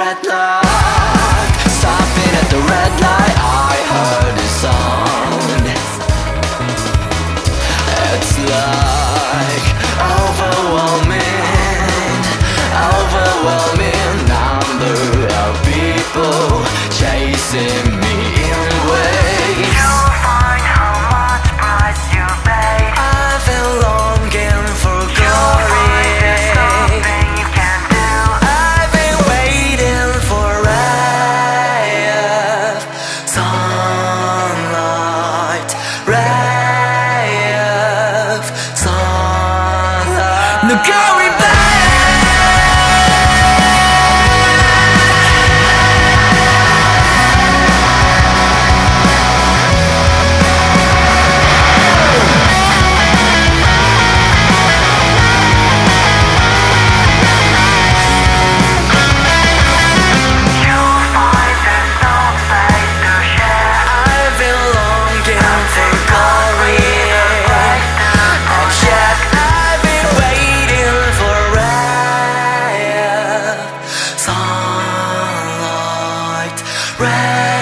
dreadlock Stopping at the red light. I heard a sound. It's like Overwhelming Overwhelming. Number of people Chasing God. breath.